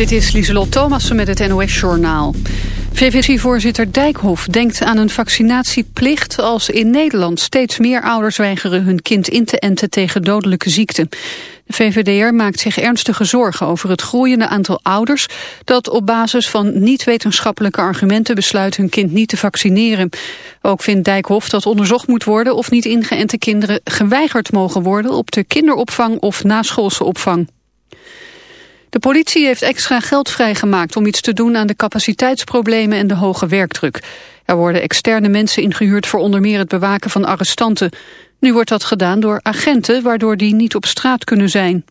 Dit is Lieselot Thomassen met het NOS-journaal. VVC-voorzitter Dijkhoff denkt aan een vaccinatieplicht... als in Nederland steeds meer ouders weigeren hun kind in te enten tegen dodelijke ziekten. De VVDR maakt zich ernstige zorgen over het groeiende aantal ouders... dat op basis van niet-wetenschappelijke argumenten besluit hun kind niet te vaccineren. Ook vindt Dijkhoff dat onderzocht moet worden of niet ingeënte kinderen geweigerd mogen worden... op de kinderopvang of naschoolse opvang. De politie heeft extra geld vrijgemaakt om iets te doen aan de capaciteitsproblemen en de hoge werkdruk. Er worden externe mensen ingehuurd voor onder meer het bewaken van arrestanten. Nu wordt dat gedaan door agenten, waardoor die niet op straat kunnen zijn.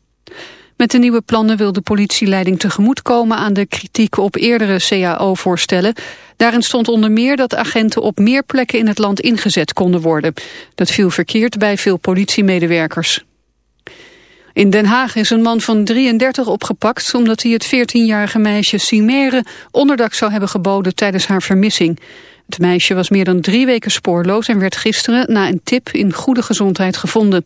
Met de nieuwe plannen wil de politieleiding tegemoetkomen aan de kritiek op eerdere CAO-voorstellen. Daarin stond onder meer dat agenten op meer plekken in het land ingezet konden worden. Dat viel verkeerd bij veel politiemedewerkers. In Den Haag is een man van 33 opgepakt omdat hij het 14-jarige meisje Simere onderdak zou hebben geboden tijdens haar vermissing. Het meisje was meer dan drie weken spoorloos en werd gisteren na een tip in goede gezondheid gevonden.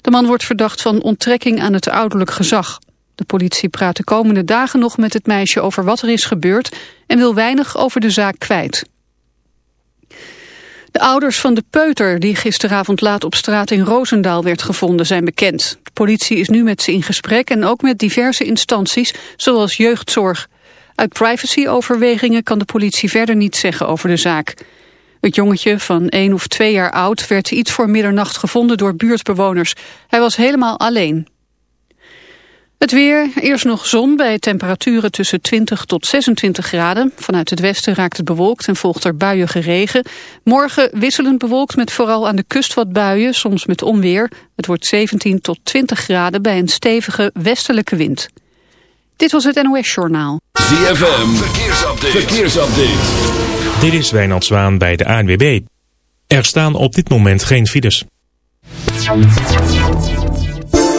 De man wordt verdacht van onttrekking aan het ouderlijk gezag. De politie praat de komende dagen nog met het meisje over wat er is gebeurd en wil weinig over de zaak kwijt. De ouders van de peuter die gisteravond laat op straat in Roosendaal werd gevonden zijn bekend. De politie is nu met ze in gesprek en ook met diverse instanties zoals jeugdzorg. Uit privacyoverwegingen kan de politie verder niets zeggen over de zaak. Het jongetje van één of twee jaar oud werd iets voor middernacht gevonden door buurtbewoners. Hij was helemaal alleen. Het weer, eerst nog zon bij temperaturen tussen 20 tot 26 graden. Vanuit het westen raakt het bewolkt en volgt er buiige regen. Morgen wisselend bewolkt met vooral aan de kust wat buien, soms met onweer. Het wordt 17 tot 20 graden bij een stevige westelijke wind. Dit was het NOS Journaal. ZFM, verkeersupdate. verkeersupdate. Dit is Wijnand Zwaan bij de ANWB. Er staan op dit moment geen files.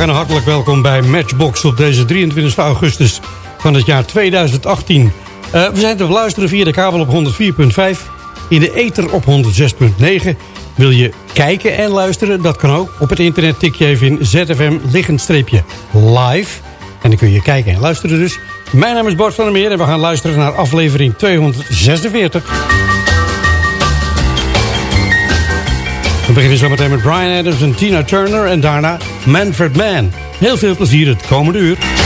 En hartelijk welkom bij Matchbox op deze 23 augustus van het jaar 2018. Uh, we zijn te beluisteren via de kabel op 104.5, in de ether op 106.9. Wil je kijken en luisteren? Dat kan ook. Op het internet tik je even in ZFM streepje live. En dan kun je kijken en luisteren dus. Mijn naam is Bart van der Meer en we gaan luisteren naar aflevering 246. We beginnen zo meteen met Brian Adams en Tina Turner en daarna Manfred Mann. Heel veel plezier het komende uur.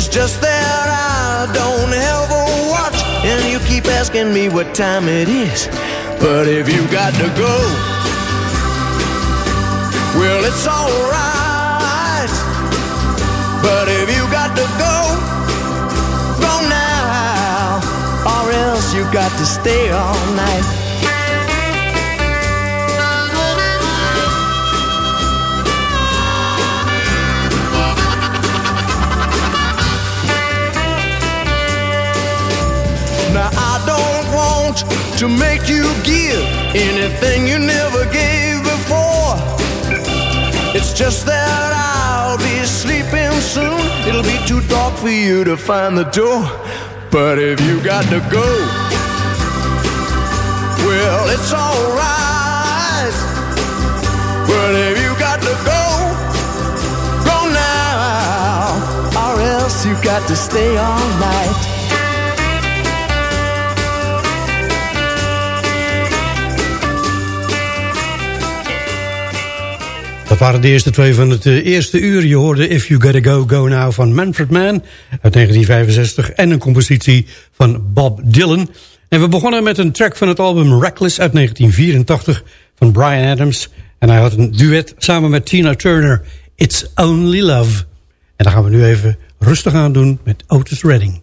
It's just that I don't have a watch, and you keep asking me what time it is. But if you got to go, well, it's alright. But if you got to go, go now, or else you got to stay all night. To make you give anything you never gave before. It's just that I'll be sleeping soon. It'll be too dark for you to find the door. But if you got to go, well, it's alright. But if you got to go, go now, or else you got to stay all night. Waren de eerste twee van het eh, eerste uur. Je hoorde If You Gotta Go, Go Now van Manfred Mann uit 1965. En een compositie van Bob Dylan. En we begonnen met een track van het album Reckless uit 1984 van Brian Adams. En hij had een duet samen met Tina Turner. It's Only Love. En dan gaan we nu even rustig aan doen met Otis Redding.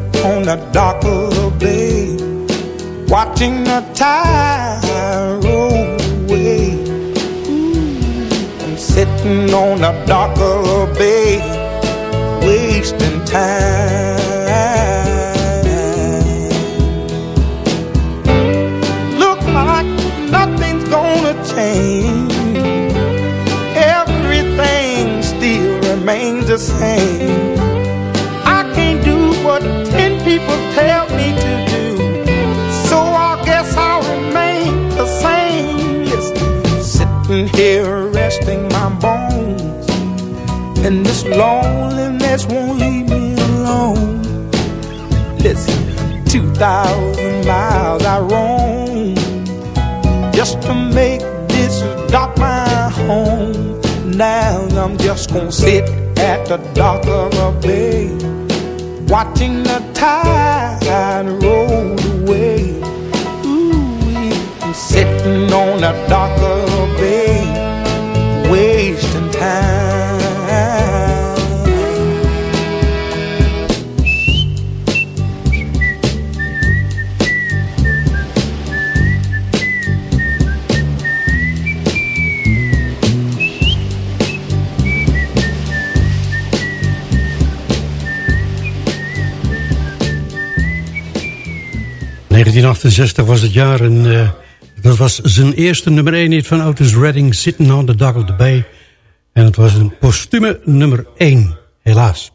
on the dock of the bay, watching the tide roll away. I'm sitting on the dock of the bay, wasting time. Look like nothing's gonna change. Everything still remains the same. People tell me to do. So I guess I'll remain the same. Yes, sitting here resting my bones. And this loneliness won't leave me alone. Listen, 2,000 miles I roam just to make this dock my home. Now I'm just gonna sit at the dock of a bay watching the tide roll 1968 was het jaar en uh, dat was zijn eerste nummer 1 hit van Otis Redding, Sitting on the Dock of the Bay. En het was een postume nummer 1, helaas.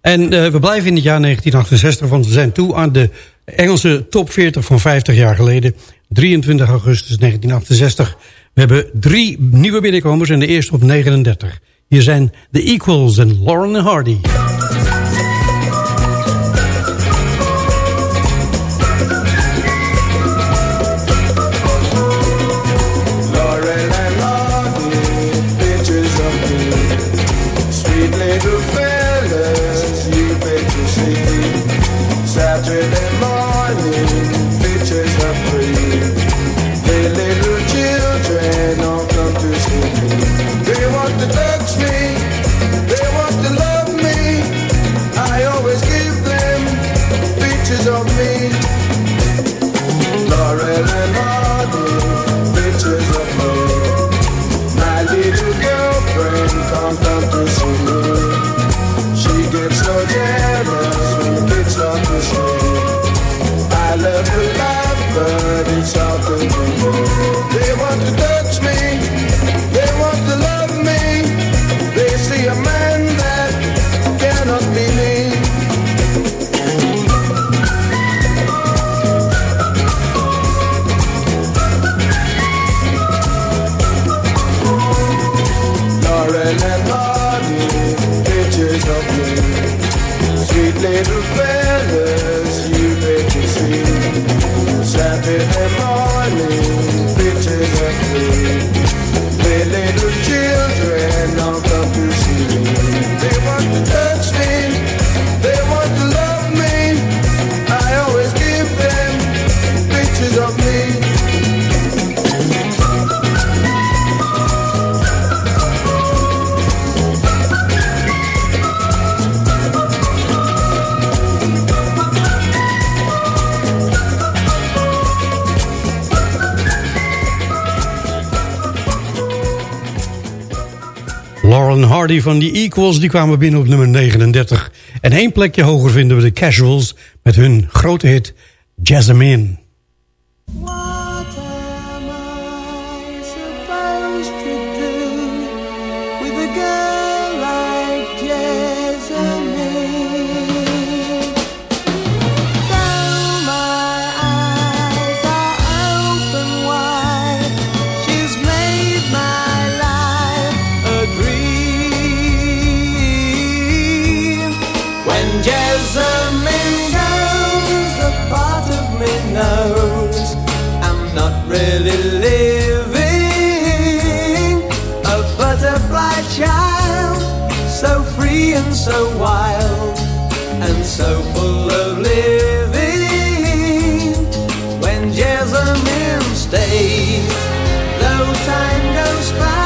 En uh, we blijven in het jaar 1968, want we zijn toe aan de Engelse top 40 van 50 jaar geleden. 23 augustus 1968. We hebben drie nieuwe binnenkomers en de eerste op 39. Hier zijn The Equals en Lauren Hardy. Van The Equals, die kwamen binnen op nummer 39. En één plekje hoger vinden we de Casuals met hun grote hit Jasmine. Goes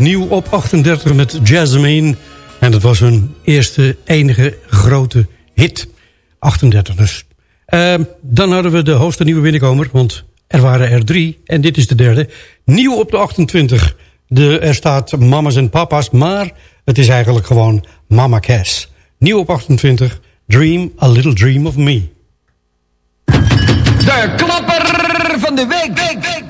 nieuw op 38 met Jasmine. En dat was hun eerste enige grote hit. 38 dus. Uh, dan hadden we de hoogste nieuwe binnenkomer, want er waren er drie. En dit is de derde. Nieuw op de 28. De, er staat mama's en papa's, maar het is eigenlijk gewoon Mama Cass. Nieuw op 28. Dream, a little dream of me. De klapper van de week. week, week,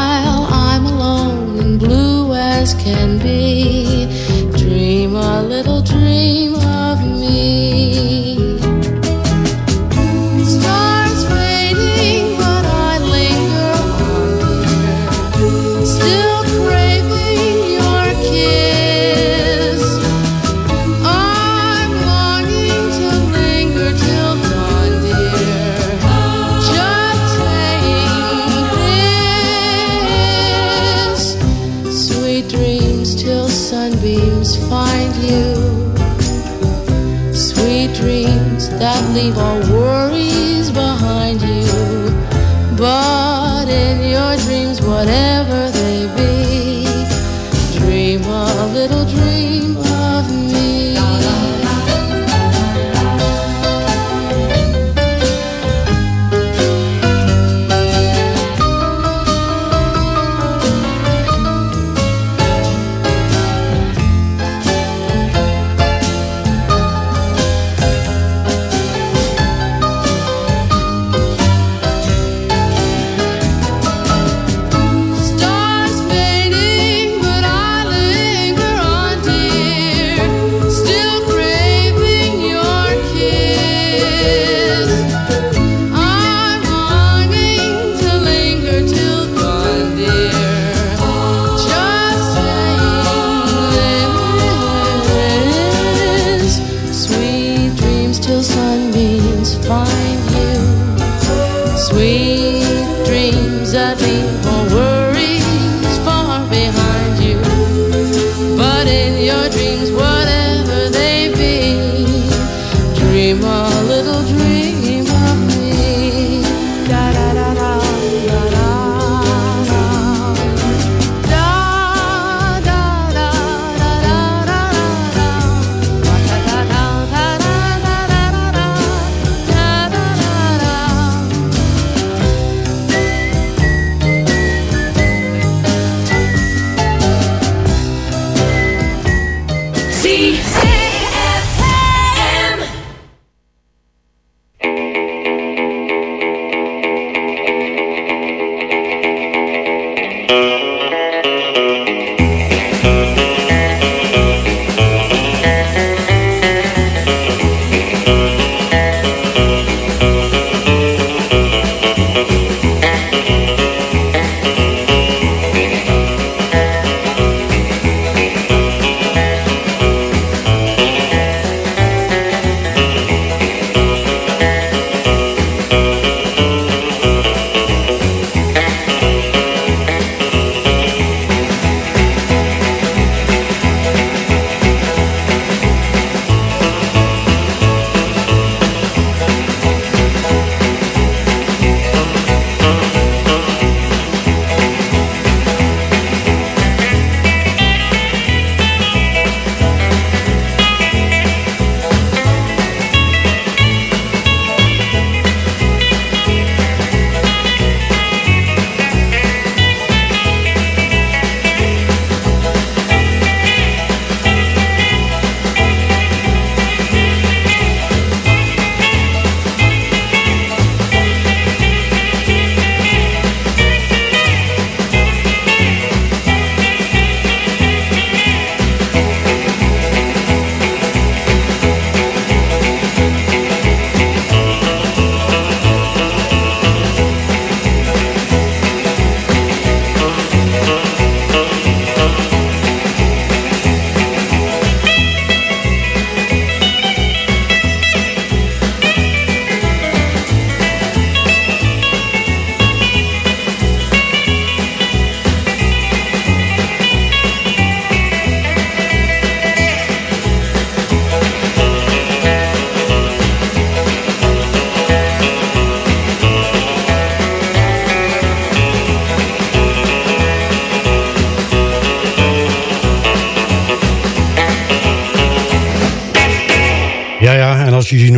Sweet dreams that leave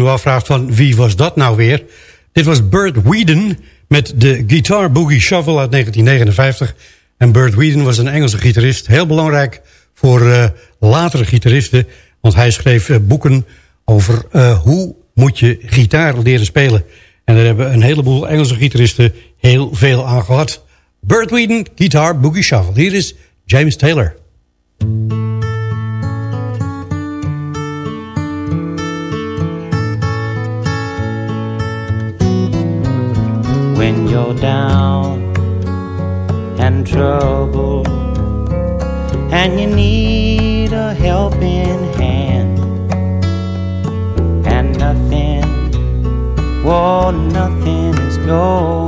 afvraagt van wie was dat nou weer? Dit was Burt Whedon met de Guitar Boogie Shuffle uit 1959. En Burt Whedon was een Engelse gitarist. Heel belangrijk voor uh, latere gitaristen. Want hij schreef uh, boeken over uh, hoe moet je gitaar leren spelen. En daar hebben een heleboel Engelse gitaristen heel veel aan gehad. Burt Whedon, Guitar Boogie Shuffle. Hier is James Taylor. When you're down and trouble and you need a helping hand and nothing, well, nothing is going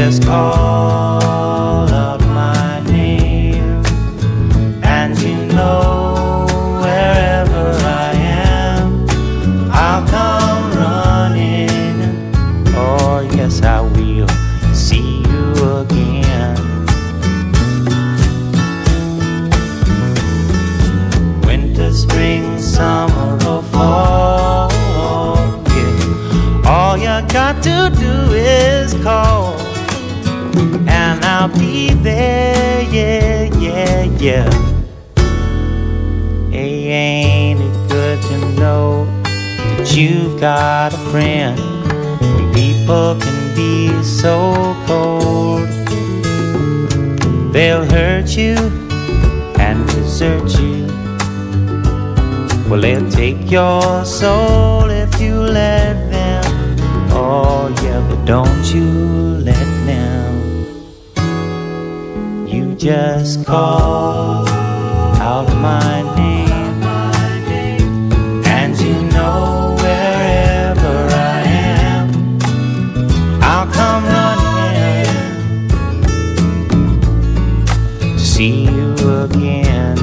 just call yeah. Hey, ain't it good to know that you've got a friend people can be so cold? They'll hurt you and desert you. Well, they'll take your soul if you let them. Oh, yeah, but don't you just call out my name, and you know wherever I am, I'll come running to see you again.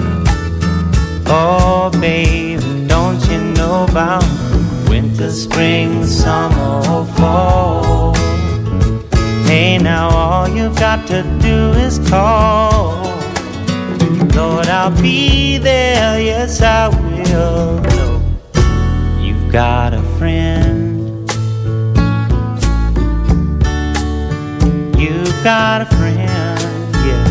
Oh, baby, don't you know about winter, spring, summer, got to do is call. Lord, I'll be there, yes, I will. Know you've got a friend. You've got a friend, yeah.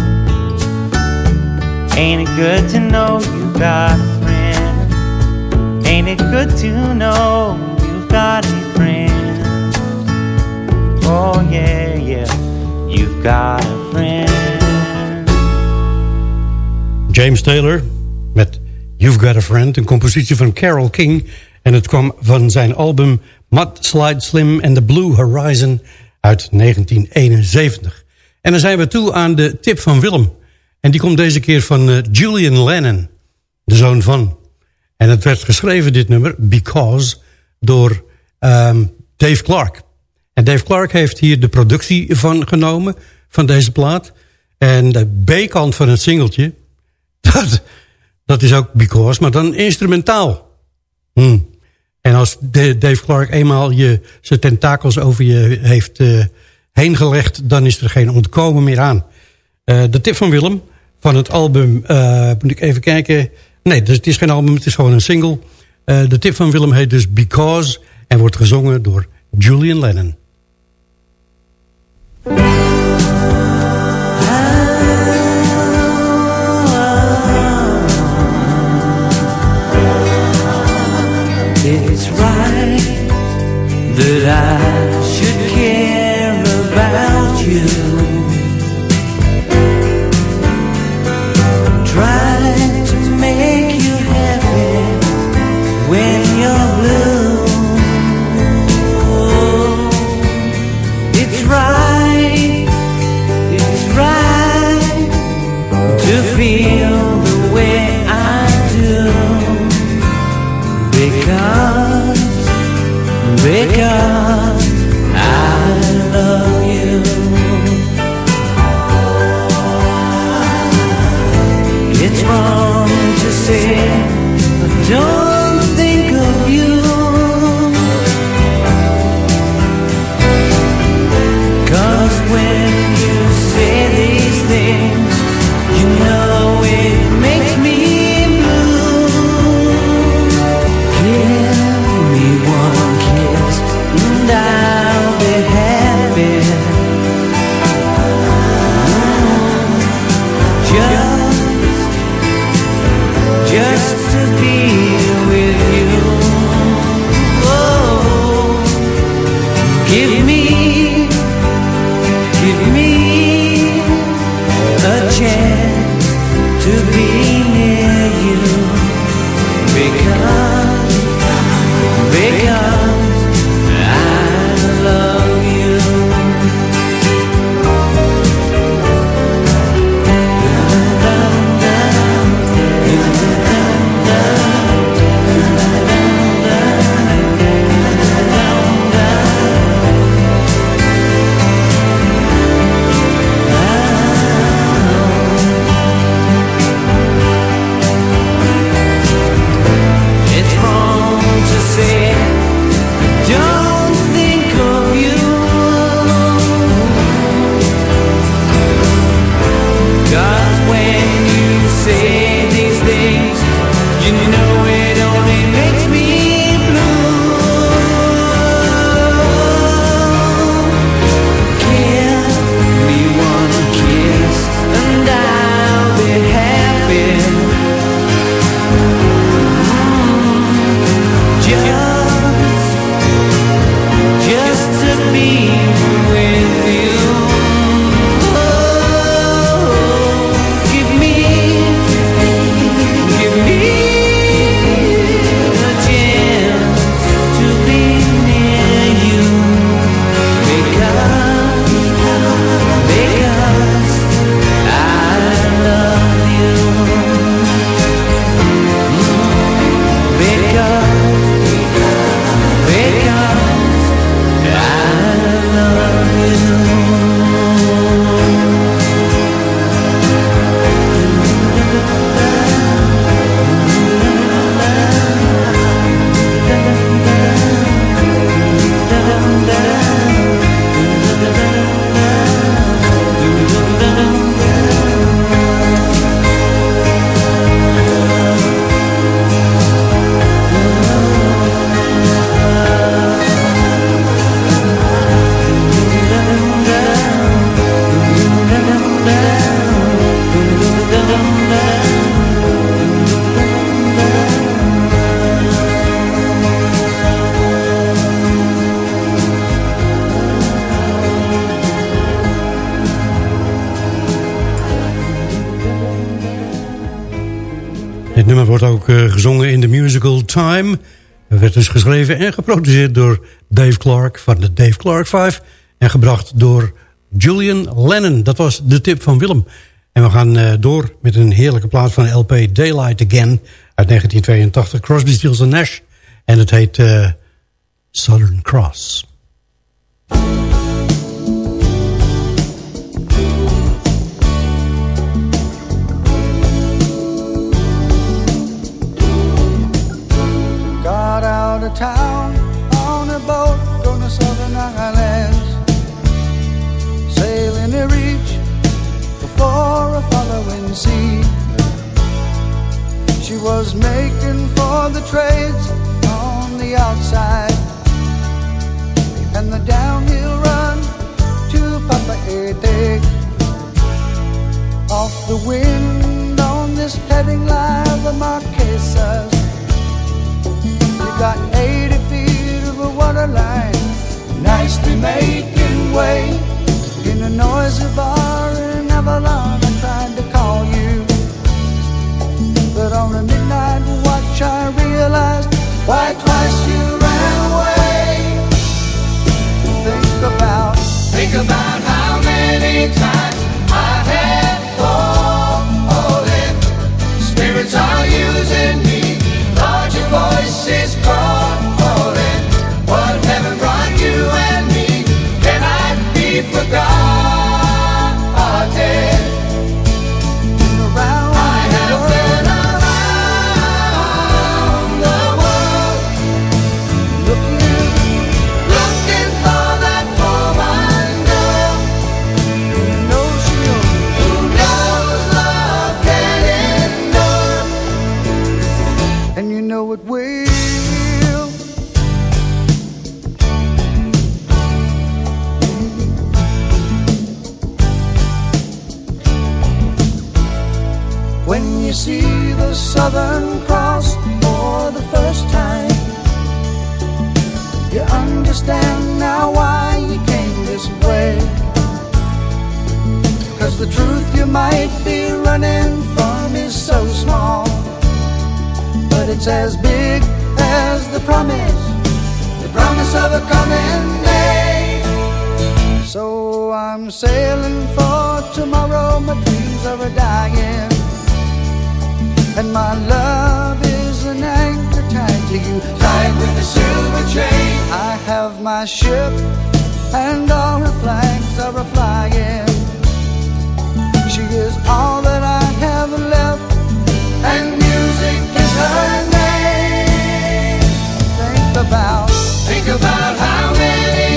Ain't it good to know you've got a friend? Ain't it good to know you've got a friend? Oh, yeah, yeah, you've got a friend. James Taylor met You've Got a Friend, een compositie van Carole King. En het kwam van zijn album Mudslide Slim and the Blue Horizon uit 1971. En dan zijn we toe aan de tip van Willem. En die komt deze keer van eh, Julian Lennon, de zoon van. En het werd geschreven, dit nummer, Because, door ehm, Dave Clark. En Dave Clark heeft hier de productie van genomen, van deze plaat. En de B-kant van het singeltje, dat, dat is ook Because, maar dan instrumentaal. Hmm. En als Dave Clark eenmaal je, zijn tentakels over je heeft uh, heen gelegd... dan is er geen ontkomen meer aan. Eh, de tip van Willem van het album... Eh, moet ik even kijken... Nee, dus het is geen album, het is gewoon een single. de tip van Willem heet dus Because... en wordt gezongen door Julian Lennon. It's right that I geschreven en geproduceerd door Dave Clark van de Dave Clark Five En gebracht door Julian Lennon. Dat was de tip van Willem. En we gaan eh, door met een heerlijke plaat van LP Daylight Again uit 1982. Crosby, Stills Nash. En het heet eh, Southern Cross. Town on a boat going to Southern Islands. Sailing to reach before a following sea. She was making for the trades on the outside and the downhill run to Papa Ete. Off the wind on this heading line, the Marquesas. Got 80 feet of a water line, nicely making way in the noise of a noisy bar in Avalon. I tried to call you, but on a midnight watch I realized why twice you ran away. Think about, think about how many times is calling. What heaven brought you and me cannot be forgotten. You see the Southern Cross for the first time, you understand now why you came this way. Cause the truth you might be running from is so small, but it's as big as the promise, the promise of a coming day. So I'm sailing for tomorrow, my dreams are dying. And my love is an anchor tied to you, tied with a silver chain. I have my ship, and all her flags are a flying. She is all that I have left, and music is her name. Think about, think about how many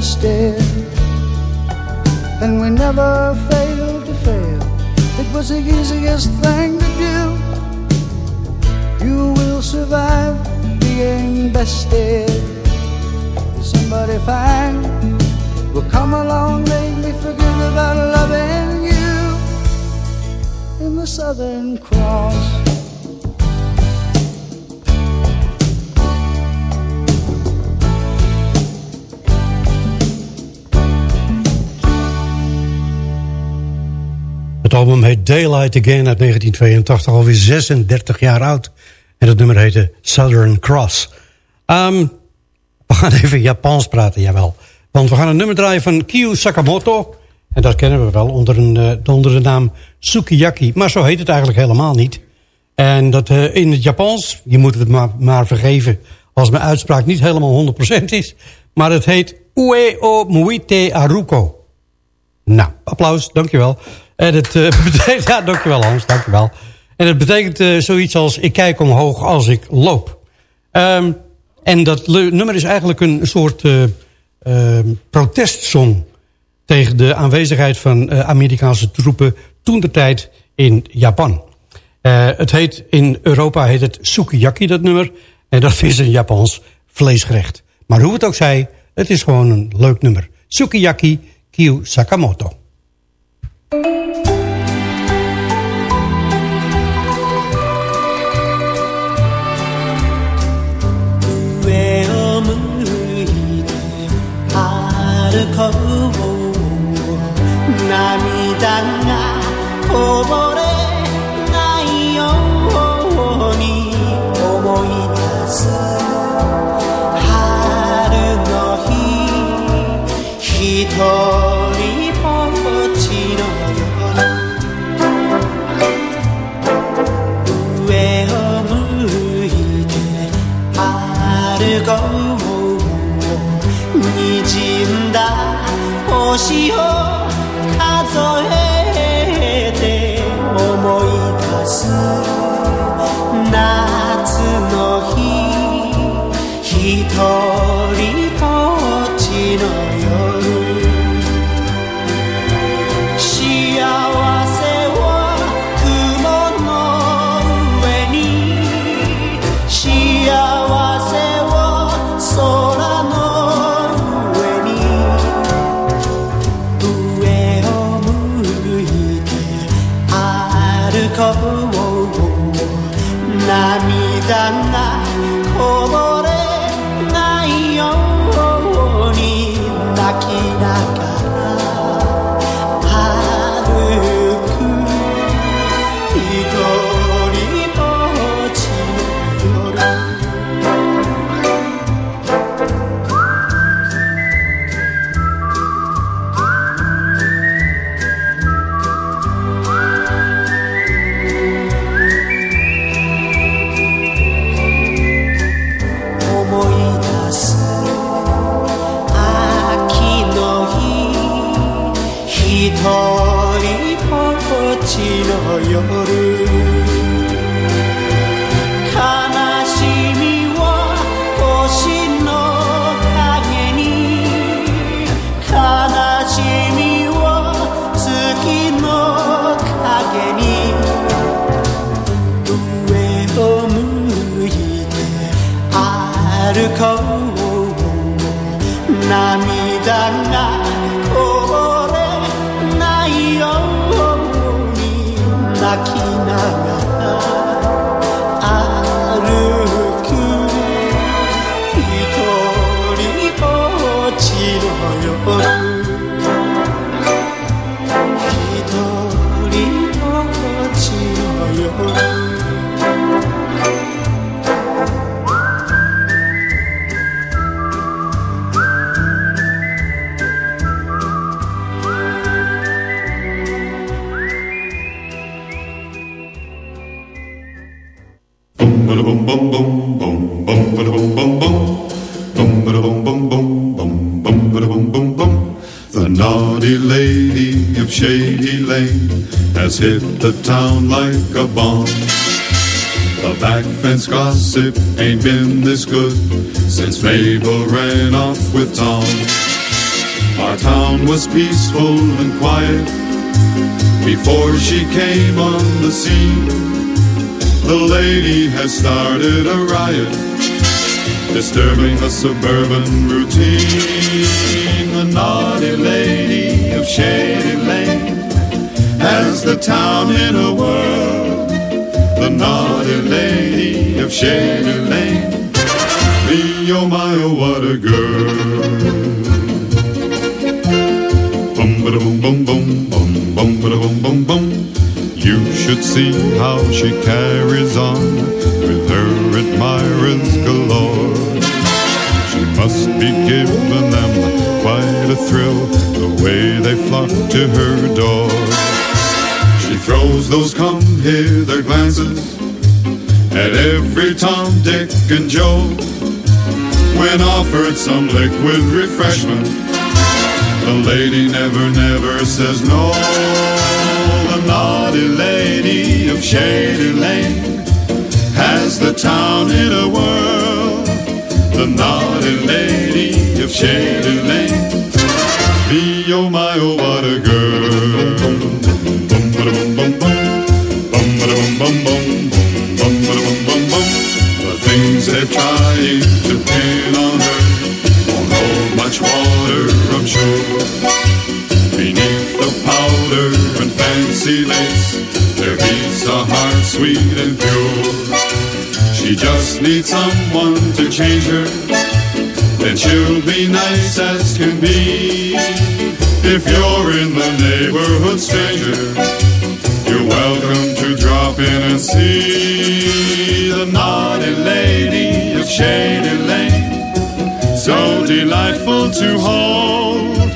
tested and we never failed to fail. It was the easiest thing to do. You will survive being bested. Somebody fine will come along, make me forget about loving you in the Southern Cross. Album heet Daylight Again uit 1982, alweer 36 jaar oud. En het nummer heette Southern Cross. Ehm, we gaan even Japans praten, jawel. Want we gaan een nummer draaien van Kiyu Sakamoto. En dat kennen we wel onder, een, onder de naam Sukiyaki. Maar zo heet het eigenlijk helemaal niet. En dat uh, in het Japans, je moet het maar, maar vergeven... als mijn uitspraak niet helemaal 100% is... maar het heet Ue o Muite Aruko. Nou, applaus, dankjewel. En het uh, betekent... Ja, dankjewel Hans, dankjewel. En het betekent uh, zoiets als... ik kijk omhoog als ik loop. Um, en dat nummer is eigenlijk een soort uh, protestsong... tegen de aanwezigheid van Amerikaanse troepen... toen de tijd in Japan. het heet, in Europa heet het sukiyaki, dat nummer. En dat is een Japans vleesgerecht. Maar hoe het ook zij, het is gewoon een leuk nummer. Sukiyaki Kyu Sakamoto. Música yârim hit the town like a bomb. The back fence gossip ain't been this good since Mabel ran off with Tom. Our town was peaceful and quiet before she came on the scene. The lady has started a riot, disturbing the suburban routine. The naughty lady of Shady Lane has the town in a whirl. The naughty lady of Shady Lane. Me, oh my, oh what a girl. Boom, ba boom boom boom boom bum ba boom boom boom. You should see how she carries on with her admirers galore. She must be giving them quite a thrill the way they flock to her door. Throws those come hither glances at every Tom, Dick, and Joe. When offered some liquid refreshment, the lady never, never says no. The naughty lady of Shady Lane has the town in a whirl. The naughty lady of Shady Lane. Me, oh my, oh, what a girl. Lace, there beats a heart sweet and pure. She just needs someone to change her, then she'll be nice as can be. If you're in the neighborhood, stranger, you're welcome to drop in and see the naughty lady of Shady Lane. So delightful to hold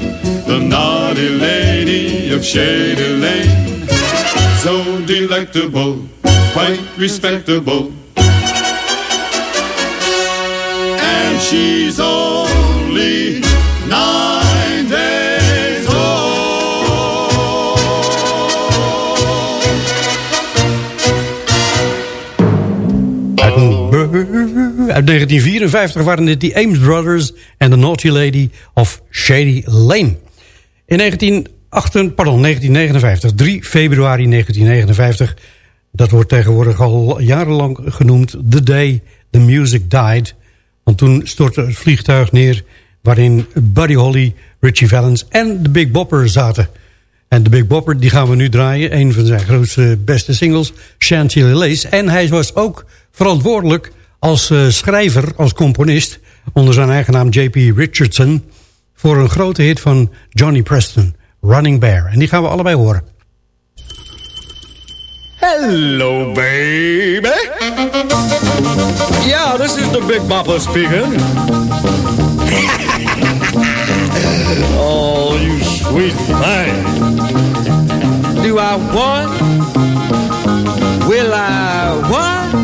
the naughty lady of Shady Lane. Delectable, quite respectable. And she's only nine days Uit, uit 1954 waren dit die Ames Brothers en The Naughty Lady of Shady Lane. In 1908, pardon, 1959, 3 februari 1959... dat wordt tegenwoordig al jarenlang genoemd... The Day the Music Died. Want toen stortte het vliegtuig neer... waarin Buddy Holly, Richie Valens en de Big Bopper zaten... En de Big Bopper die gaan we nu draaien. Een van zijn grootste beste singles, Chantilly Lace. En hij was ook verantwoordelijk als uh, schrijver, als componist... onder zijn eigen naam J.P. Richardson... voor een grote hit van Johnny Preston, Running Bear. En die gaan we allebei horen. Hello, baby. Yeah, this is the Big Bopper speaking. oh, you sweet thing. Do I want? Will I want?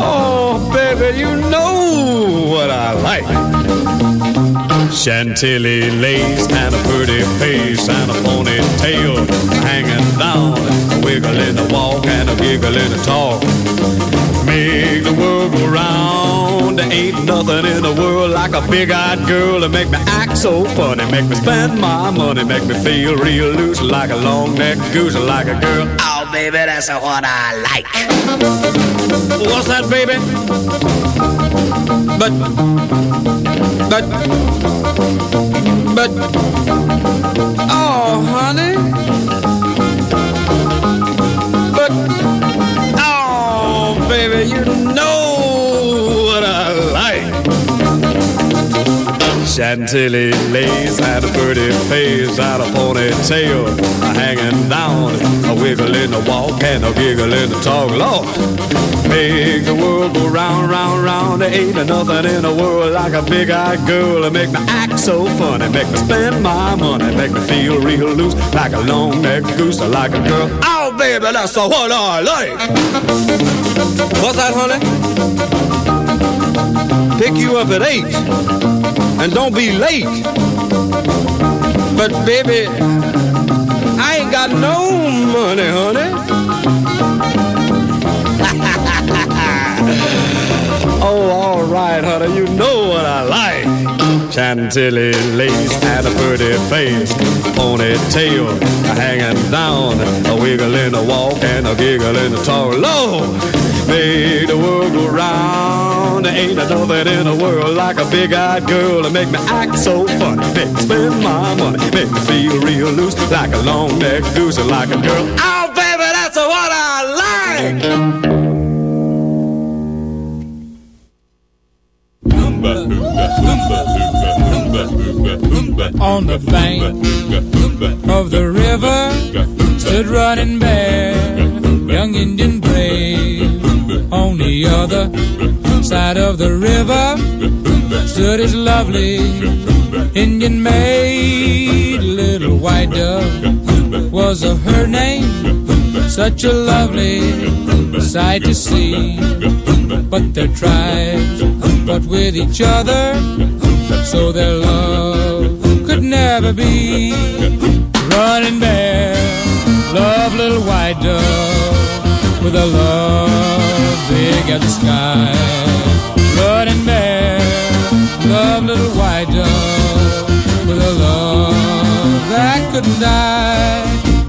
Oh, baby, you know what I like. Chantilly lace and a pretty face and a ponytail hanging down, a wiggle in the walk and a giggle in the talk. Make the world go round. There ain't nothing in the world like a big-eyed girl to make me act so funny, make me spend my money, make me feel real loose like a long-necked goose, like a girl. Oh, baby, that's what I like. What's that, baby? But, but, but, oh, honey. Chantilly lace had a pretty face, had a ponytail hanging down, a wiggle in the walk and a giggle in the talk. Lord, make the world go round, round, round. There ain't nothing in the world like a big-eyed girl to make me act so funny, make me spend my money, make me feel real loose like a long-necked goose, like a girl. Oh, baby, that's what I like. What's that, honey? Pick you up at eight and don't be late. But baby, I ain't got no money, honey. oh, all right, honey, you know what I like. Chantilly lace and a pretty face, ponytail hanging down, a wiggle in the walk and a giggle in the talk. Lord, make the world go round. Ain't nothing in the world like a big-eyed girl to make me act so funny, make me spend my money, make me feel real loose like a long-necked goose and like a girl. Oh, baby, that's what I like. On the bank of the river stood running bear, young Indian brave. On the other side of the river stood his lovely Indian maid, little white dove, was her name. Such a lovely sight to see. But their tribes fought with each other, so their love could never be. Running bear, love little white dove, with a love big as the sky. Running bear, love little white dove, with a love that couldn't die.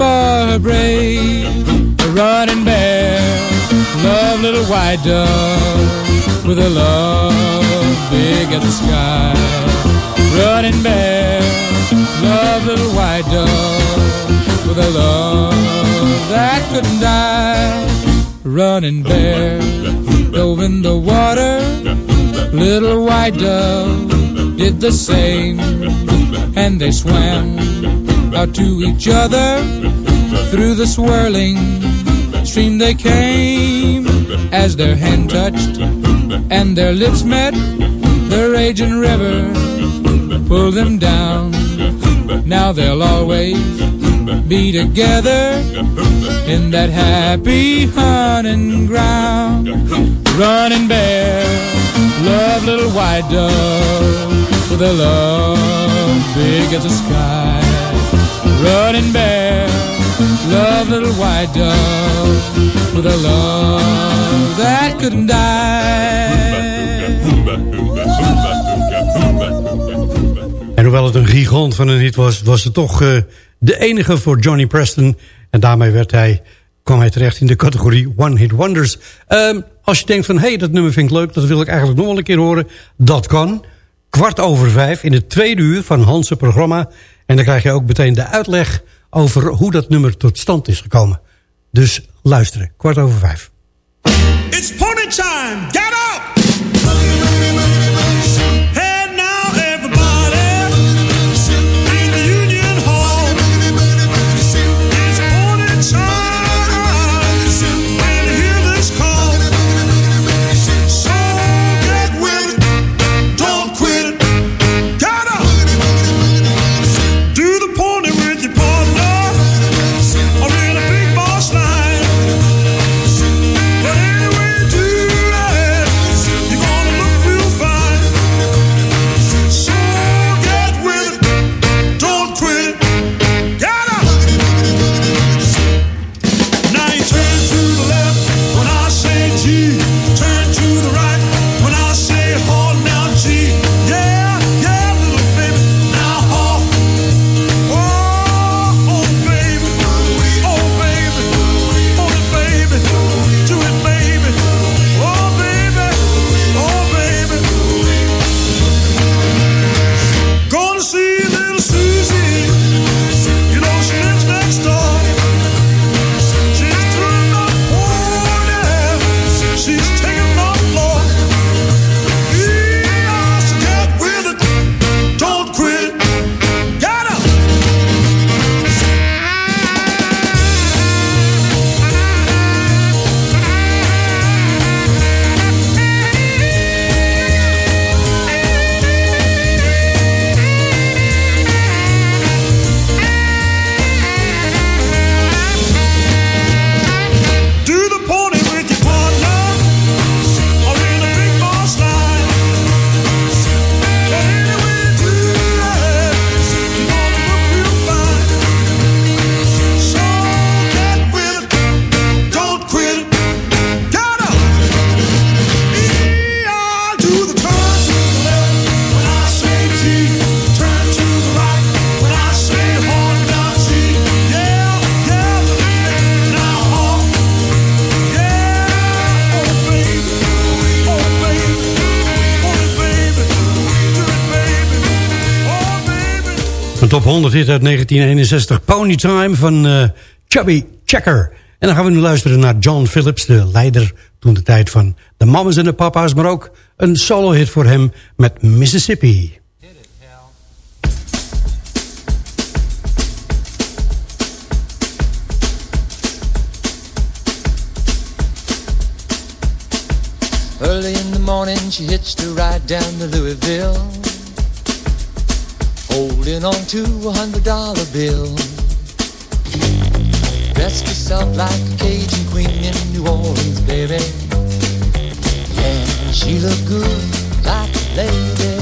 for her brave. Running bear, love little white dove, with a love big as the sky. Running bear, love little white dove, with a love that couldn't die. Running bear, dove in the water, little white dove did the same, and they swam out to each other through the swirling stream they came. As their hand touched and their lips met the raging river pulled them down. Now they'll always be together in that happy hunting ground. Running bear love little white dove with a love big as the sky running bear love little white dove with a love that couldn't die. En hoewel het een gigant van een hit was, was het toch uh, de enige voor Johnny Preston. En daarmee werd hij, kwam hij terecht in de categorie One Hit Wonders. Um, als je denkt van, hé, hey, dat nummer vind ik leuk, dat wil ik eigenlijk nog wel een keer horen. Dat kan. Kwart over vijf in het tweede uur van Hans' programma. En dan krijg je ook meteen de uitleg over hoe dat nummer tot stand is gekomen. Dus luisteren, kwart over vijf. It's get up! 100 hit uit 1961. Pony Time van uh, Chubby Checker. En dan gaan we nu luisteren naar John Phillips, de leider toen de tijd van de mamas en de papa's. Maar ook een solo hit voor hem met Mississippi. Early in the morning she hitched a ride down Louisville Holding on to a hundred dollar bill. Dressed herself like a Cajun queen in New Orleans, baby. Yeah, she looked good like a lady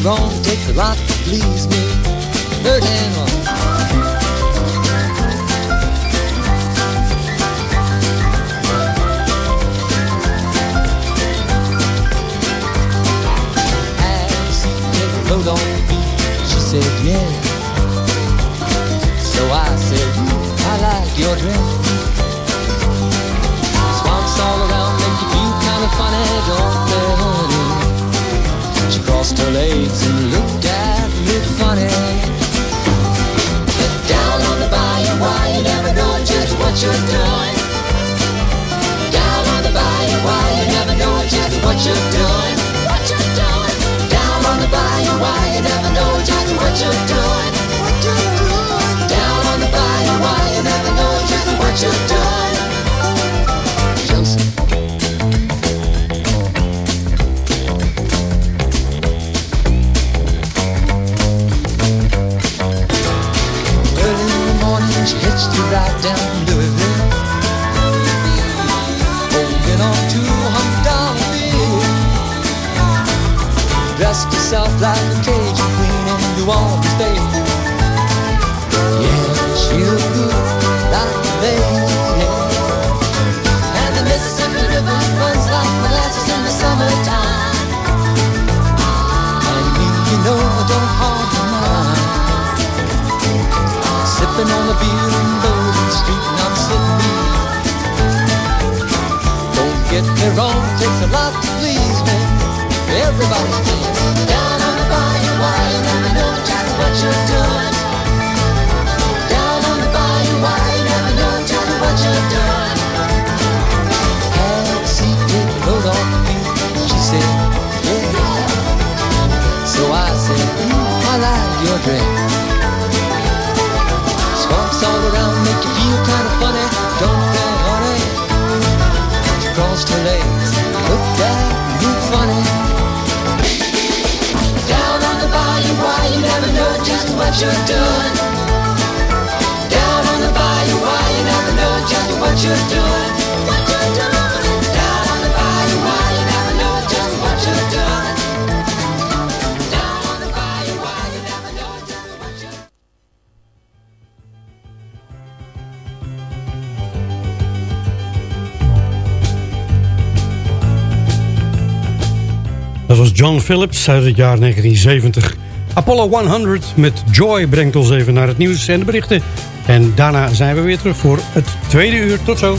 me wrong, takes a lot to please me. Third hand one. Load on said yeah. So I said, hmm, I like your dress. Swamps all around make you feel kind of funny, don't they? Her and looked at me funny. Get down on the bayou, why you never know just what you're doing. Down on the bayou, why you never know just what you're doing. What you're doing. Down on the bayou, why you never know just what you're doing. What you're doing. Down on the bayou, why you never know just what you're doing. Down on to like Cajun queen in New Orleans. Yeah, she good like. And the Mississippi River runs like molasses in the summertime. And you know, I don't hardly mind. Sipping on beer Don't wrong, takes a lot to please me. Everybody's pleased. Down on the bayou, why you never know just what you're doing. Looked at me funny. Down on the you never know just what you're doing. Down on the you never know just what you're doing. John Phillips uit het jaar 1970. Apollo 100 met Joy brengt ons even naar het nieuws en de berichten. En daarna zijn we weer terug voor het tweede uur. Tot zo.